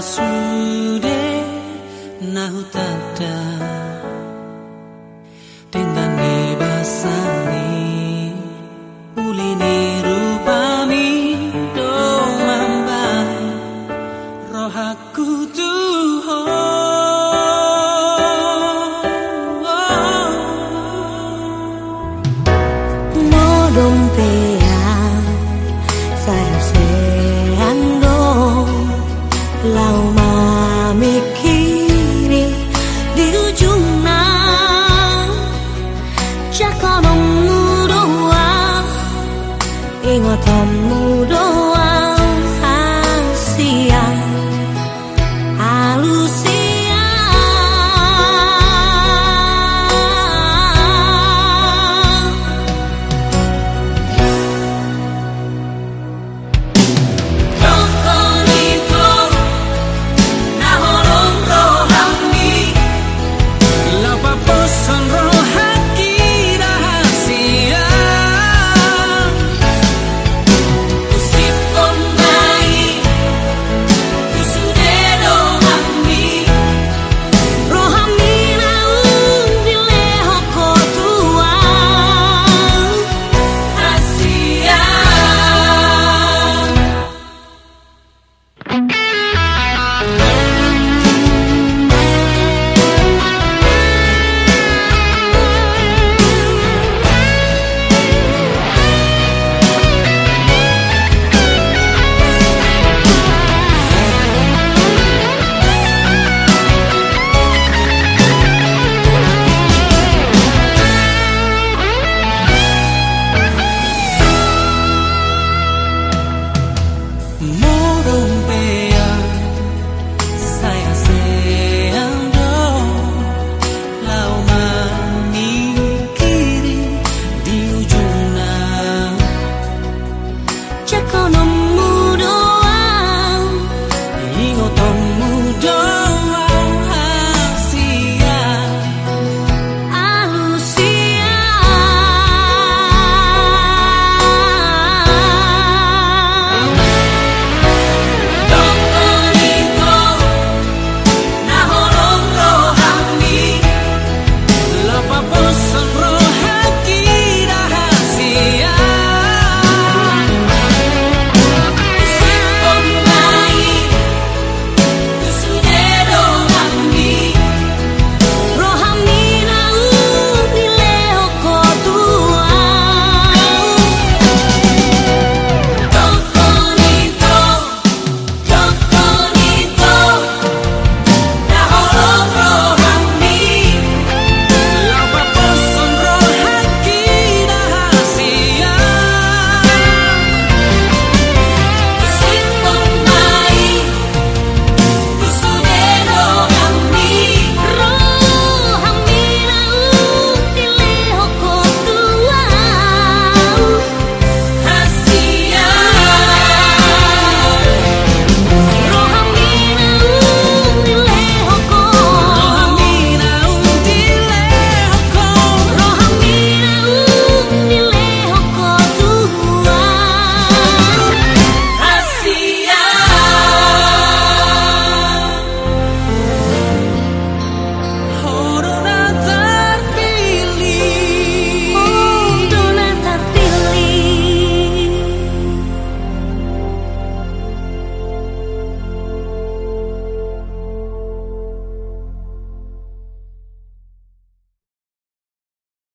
Sudah, nahu tak. 映画たむん